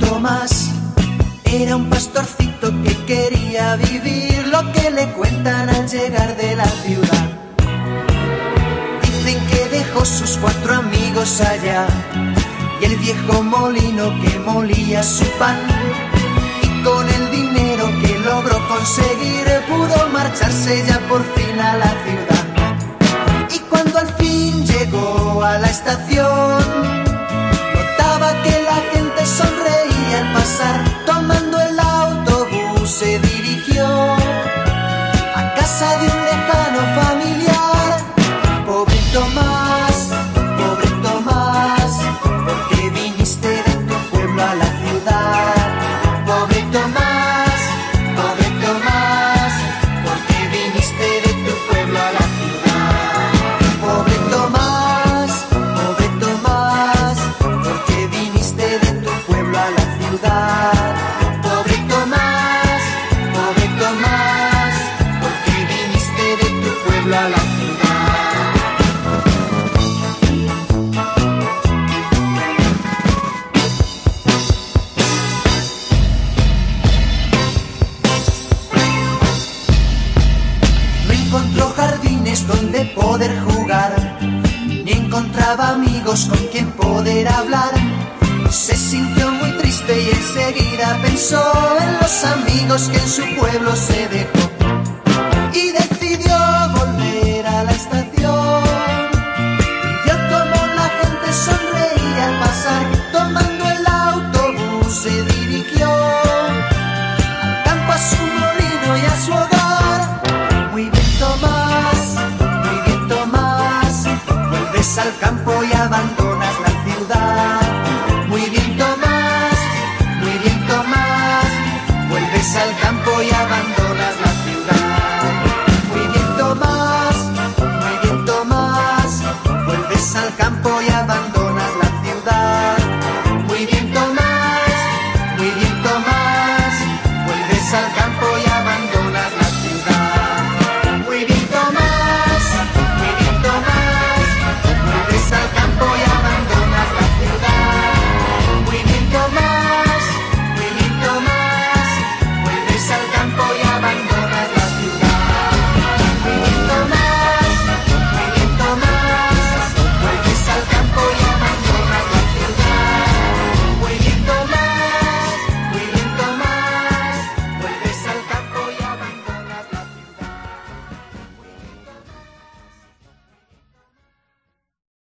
Tomás era un pastorcito que quería vivir lo que le cuentan al llegar de la ciudad. Dicen que dejó sus cuatro amigos allá y el viejo molino que molía su pan. Y con el dinero que logró conseguir pudo marcharse ya por fin a la a casa de jardines donde poder jugar, ni encontraba amigos con quien poder hablar. Se sintió muy triste y enseguida pensó en los amigos que en su pueblo se dejó. al campo y abandonas la ciudad. Muy bien, Tomás, muy bien, Tomás, vuelves al campo.